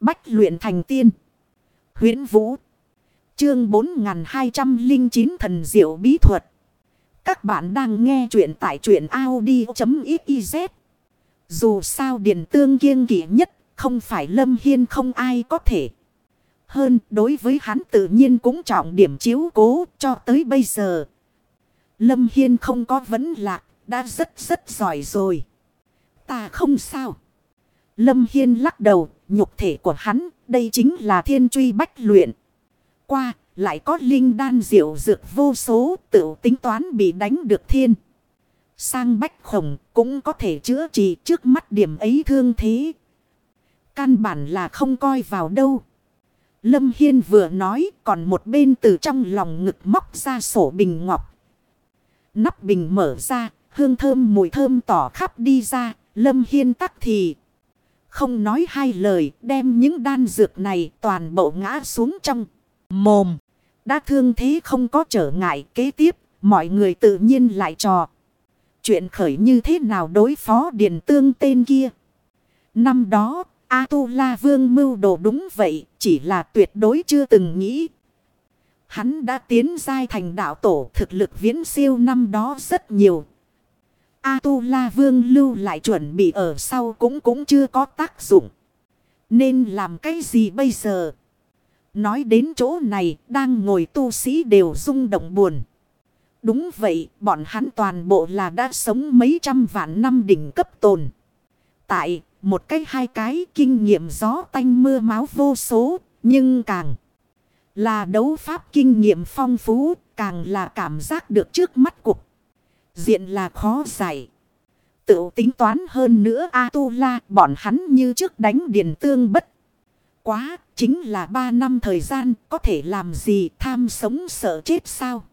Bách luyện thành tiên. huyễn Vũ. Chương 4209 Thần Diệu Bí Thuật. Các bạn đang nghe truyện tại truyện Audi.xyz. Dù sao Điền Tương kiêng kỵ nhất, không phải Lâm Hiên không ai có thể. Hơn, đối với hắn tự nhiên cũng trọng điểm chiếu cố cho tới bây giờ. Lâm Hiên không có vấn lạc, đã rất rất giỏi rồi. Ta không sao. Lâm Hiên lắc đầu nhục thể của hắn đây chính là thiên truy bách luyện. Qua lại có linh đan diệu dược vô số tự tính toán bị đánh được thiên. Sang bách khổng cũng có thể chữa trị trước mắt điểm ấy thương thế. Căn bản là không coi vào đâu. Lâm Hiên vừa nói còn một bên từ trong lòng ngực móc ra sổ bình ngọc. Nắp bình mở ra, hương thơm mùi thơm tỏ khắp đi ra, Lâm Hiên tắc thì. Không nói hai lời, đem những đan dược này toàn bộ ngã xuống trong mồm. Đã thương thế không có trở ngại kế tiếp, mọi người tự nhiên lại trò. Chuyện khởi như thế nào đối phó điền tương tên kia. Năm đó, A-tu-la vương mưu đồ đúng vậy, chỉ là tuyệt đối chưa từng nghĩ. Hắn đã tiến giai thành đạo tổ thực lực viễn siêu năm đó rất nhiều. A-tu-la vương lưu lại chuẩn bị ở sau cũng cũng chưa có tác dụng. Nên làm cái gì bây giờ? Nói đến chỗ này, đang ngồi tu sĩ đều rung động buồn. Đúng vậy, bọn hắn toàn bộ là đã sống mấy trăm vạn năm đỉnh cấp tồn. Tại, một cái hai cái kinh nghiệm gió tanh mưa máu vô số, nhưng càng là đấu pháp kinh nghiệm phong phú, càng là cảm giác được trước mắt cuộc. Diện là khó giải. Tự tính toán hơn nữa A-tu-la bọn hắn như trước đánh điền tương bất. Quá, chính là ba năm thời gian có thể làm gì tham sống sợ chết sao?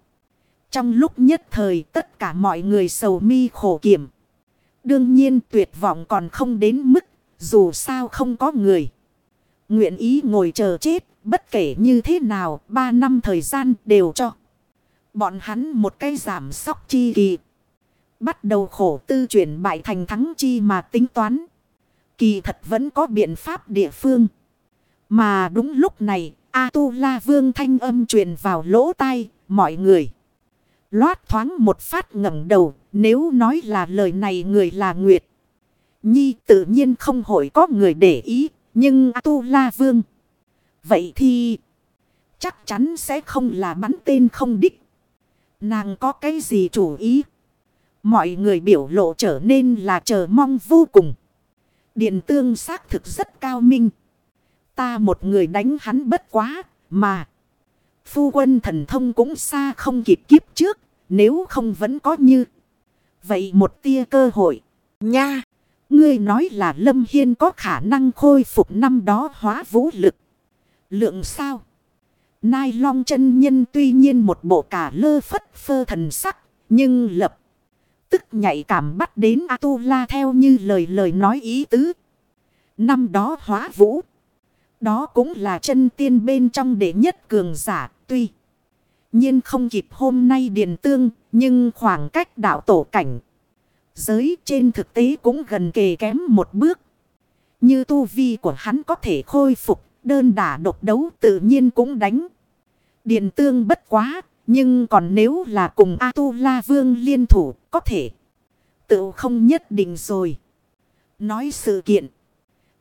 Trong lúc nhất thời tất cả mọi người sầu mi khổ kiểm. Đương nhiên tuyệt vọng còn không đến mức dù sao không có người. Nguyện ý ngồi chờ chết bất kể như thế nào ba năm thời gian đều cho. Bọn hắn một cái giảm sóc chi kỳ. Bắt đầu khổ tư chuyển bại thành thắng chi mà tính toán. Kỳ thật vẫn có biện pháp địa phương. Mà đúng lúc này, A-tu-la vương thanh âm truyền vào lỗ tai, mọi người. Loát thoáng một phát ngẩng đầu, nếu nói là lời này người là Nguyệt. Nhi tự nhiên không hội có người để ý, nhưng A-tu-la vương. Vậy thì chắc chắn sẽ không là bắn tên không đích. Nàng có cái gì chủ ý? Mọi người biểu lộ trở nên là chờ mong vô cùng. Điện tương xác thực rất cao minh. Ta một người đánh hắn bất quá, mà. Phu quân thần thông cũng xa không kịp kiếp trước, nếu không vẫn có như. Vậy một tia cơ hội. Nha! Ngươi nói là Lâm Hiên có khả năng khôi phục năm đó hóa vũ lực. Lượng sao? Nai long chân nhân tuy nhiên một bộ cả lơ phất phơ thần sắc, nhưng lập tức nhạy cảm bắt đến A-tu-la theo như lời lời nói ý tứ. Năm đó hóa vũ. Đó cũng là chân tiên bên trong đệ nhất cường giả, tuy. nhiên không kịp hôm nay điền tương, nhưng khoảng cách đạo tổ cảnh. Giới trên thực tế cũng gần kề kém một bước. Như tu vi của hắn có thể khôi phục, đơn đả độc đấu tự nhiên cũng đánh. Điền tương bất quá nhưng còn nếu là cùng A-tu-la vương liên thủ, có thể tự không nhất định rồi. Nói sự kiện.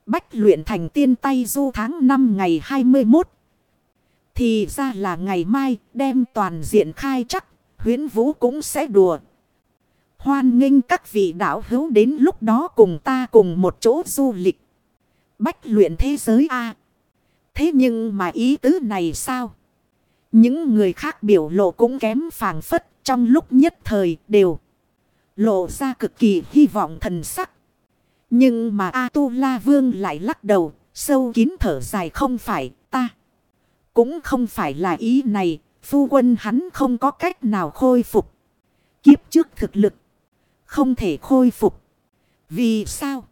Bách luyện thành tiên tay du tháng 5 ngày 21. Thì ra là ngày mai, đem toàn diện khai chắc. Huyến Vũ cũng sẽ đùa. Hoan nghênh các vị đạo hữu đến lúc đó cùng ta cùng một chỗ du lịch. Bách luyện thế giới A. Thế nhưng mà ý tứ này sao? Những người khác biểu lộ cũng kém phàng phất trong lúc nhất thời đều. Lộ ra cực kỳ hy vọng thần sắc. Nhưng mà A-tu-la vương lại lắc đầu, sâu kín thở dài không phải ta. Cũng không phải là ý này, phu quân hắn không có cách nào khôi phục. Kiếp trước thực lực, không thể khôi phục. Vì sao?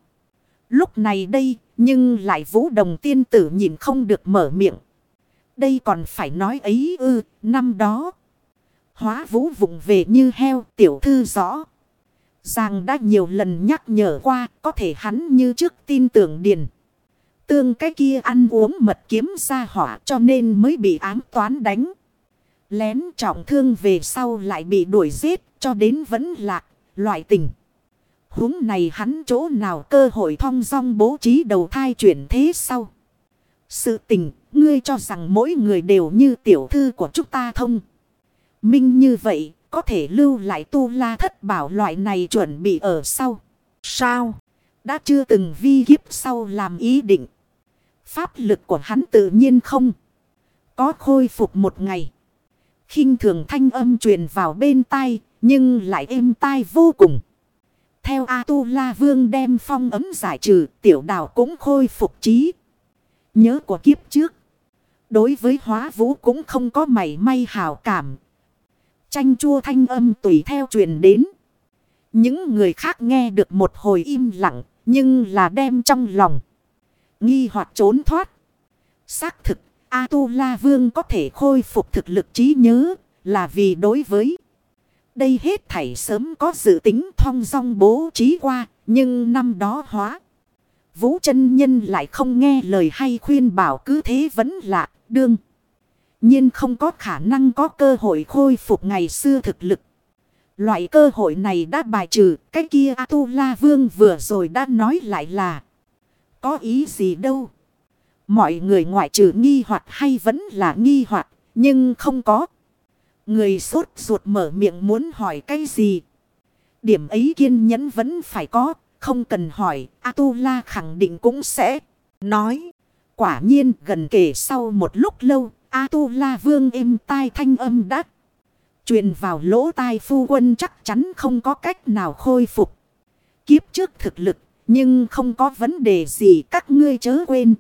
Lúc này đây, nhưng lại vũ đồng tiên tử nhìn không được mở miệng. Đây còn phải nói ấy ư, năm đó. Hóa vũ vụng về như heo tiểu thư rõ. Giàng đã nhiều lần nhắc nhở qua, có thể hắn như trước tin tưởng điền. Tương cái kia ăn uống mật kiếm ra hỏa cho nên mới bị ám toán đánh. Lén trọng thương về sau lại bị đuổi giết cho đến vẫn lạc, loại tình. huống này hắn chỗ nào cơ hội thong dong bố trí đầu thai chuyển thế sau. Sự tình, ngươi cho rằng mỗi người đều như tiểu thư của chúng ta thông. Minh như vậy, có thể lưu lại tu la thất bảo loại này chuẩn bị ở sau. Sao? Đã chưa từng vi kiếp sau làm ý định. Pháp lực của hắn tự nhiên không. Có khôi phục một ngày. khinh thường thanh âm truyền vào bên tai. Nhưng lại êm tai vô cùng. Theo A-tu-la vương đem phong ấm giải trừ. Tiểu đào cũng khôi phục trí. Nhớ của kiếp trước. Đối với hóa vũ cũng không có mảy may hào cảm. Chanh chua thanh âm tùy theo truyền đến. Những người khác nghe được một hồi im lặng. Nhưng là đem trong lòng. Nghi hoặc trốn thoát. Xác thực. A-tu-la vương có thể khôi phục thực lực trí nhớ. Là vì đối với. Đây hết thảy sớm có dự tính thong dong bố trí qua. Nhưng năm đó hóa. Vũ chân nhân lại không nghe lời hay khuyên bảo cứ thế vẫn lạ, đương. nhiên không có khả năng có cơ hội khôi phục ngày xưa thực lực. Loại cơ hội này đã bài trừ, cái kia A-tu-la vương vừa rồi đã nói lại là. Có ý gì đâu. Mọi người ngoại trừ nghi hoặc hay vẫn là nghi hoặc nhưng không có. Người sốt ruột mở miệng muốn hỏi cái gì. Điểm ấy kiên nhẫn vẫn phải có, không cần hỏi, A-tu-la khẳng định cũng sẽ nói. Quả nhiên gần kể sau một lúc lâu, A-tu-la vương êm tai thanh âm đắt. Truyền vào lỗ tai phu quân chắc chắn không có cách nào khôi phục. Kiếp trước thực lực, nhưng không có vấn đề gì các ngươi chớ quên.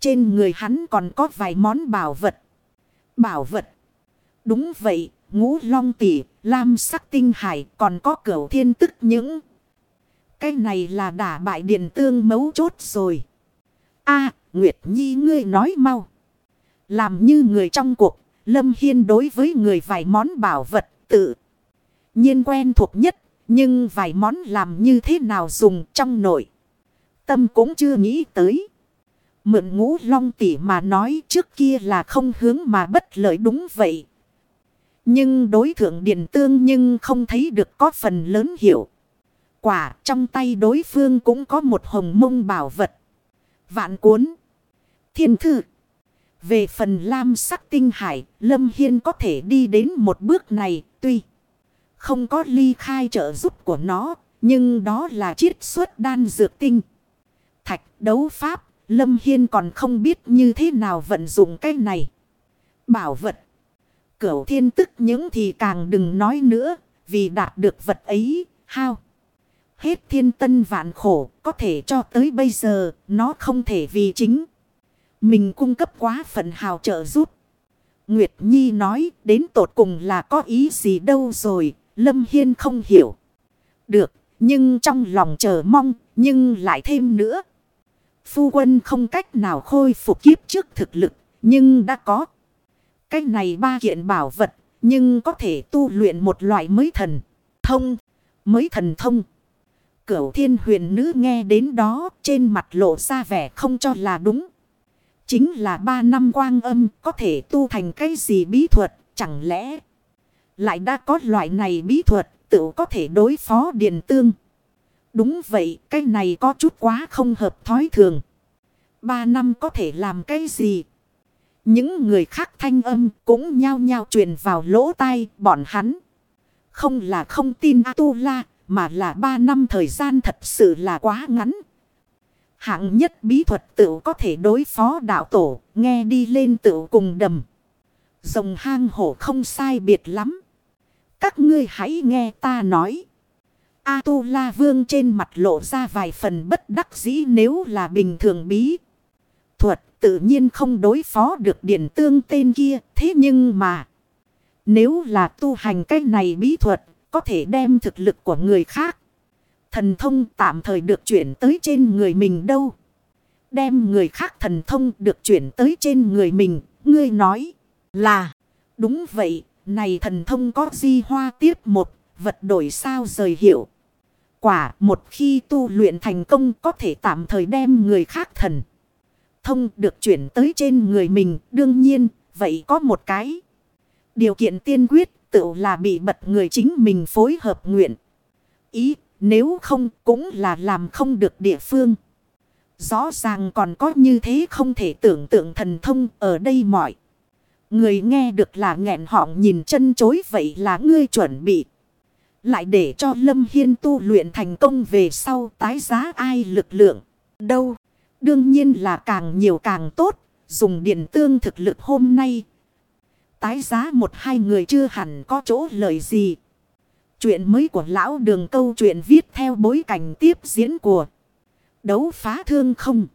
Trên người hắn còn có vài món bảo vật. Bảo vật. Đúng vậy, ngũ long tỷ, lam sắc tinh hải còn có cửu thiên tức những cái này là đả bại điện tương mấu chốt rồi. a Nguyệt Nhi ngươi nói mau. Làm như người trong cuộc, Lâm Hiên đối với người vài món bảo vật tự nhiên quen thuộc nhất. Nhưng vài món làm như thế nào dùng trong nội. Tâm cũng chưa nghĩ tới. Mượn ngũ long tỷ mà nói trước kia là không hướng mà bất lợi đúng vậy. Nhưng đối thượng điện tương nhưng không thấy được có phần lớn hiểu. Quả trong tay đối phương cũng có một hồng mông bảo vật. Vạn cuốn. Thiên thư. Về phần lam sắc tinh hải, Lâm Hiên có thể đi đến một bước này, tuy không có ly khai trợ giúp của nó, nhưng đó là chiết xuất đan dược tinh. Thạch đấu pháp, Lâm Hiên còn không biết như thế nào vận dụng cái này. Bảo vật. Cửu thiên tức những thì càng đừng nói nữa, vì đạt được vật ấy, hao. Hết thiên tân vạn khổ, có thể cho tới bây giờ, nó không thể vì chính. Mình cung cấp quá phần hào trợ giúp. Nguyệt Nhi nói, đến tột cùng là có ý gì đâu rồi, Lâm Hiên không hiểu. Được, nhưng trong lòng chờ mong, nhưng lại thêm nữa. Phu quân không cách nào khôi phục kiếp trước thực lực, nhưng đã có. Cách này ba kiện bảo vật, nhưng có thể tu luyện một loại mới thần. Thông, mới thần thông. Cửu thiên huyền nữ nghe đến đó, trên mặt lộ ra vẻ không cho là đúng. Chính là ba năm quang âm, có thể tu thành cái gì bí thuật, chẳng lẽ lại đã có loại này bí thuật, tự có thể đối phó điện tương. Đúng vậy, cái này có chút quá không hợp thói thường. Ba năm có thể làm cái gì? Những người khác thanh âm cũng nhao nhao truyền vào lỗ tai bọn hắn. Không là không tin A-tu-la mà là ba năm thời gian thật sự là quá ngắn. Hạng nhất bí thuật tự có thể đối phó đạo tổ, nghe đi lên tự cùng đầm. Rồng hang hổ không sai biệt lắm. Các ngươi hãy nghe ta nói. A-tu-la vương trên mặt lộ ra vài phần bất đắc dĩ nếu là bình thường bí. Thuật tự nhiên không đối phó được điển tương tên kia. Thế nhưng mà. Nếu là tu hành cách này bí thuật có thể đem thực lực của người khác. Thần thông tạm thời được chuyển tới trên người mình đâu. Đem người khác thần thông được chuyển tới trên người mình. Ngươi nói là đúng vậy. Này thần thông có di hoa tiếp một vật đổi sao rời hiệu. Quả một khi tu luyện thành công có thể tạm thời đem người khác thần. thông được chuyển tới trên người mình. Đương nhiên, vậy có một cái. Điều kiện tiên quyết tự là bị bật người chính mình phối hợp nguyện. Ý, nếu không cũng là làm không được địa phương. Rõ ràng còn có như thế không thể tưởng tượng thần thông ở đây mọi. Người nghe được là nghẹn họng nhìn chân chối vậy là ngươi chuẩn bị. Lại để cho Lâm Hiên tu luyện thành công về sau tái giá ai lực lượng. Đâu? Đương nhiên là càng nhiều càng tốt. Dùng điện tương thực lực hôm nay. Tái giá một hai người chưa hẳn có chỗ lời gì. Chuyện mới của lão đường câu chuyện viết theo bối cảnh tiếp diễn của đấu phá thương không.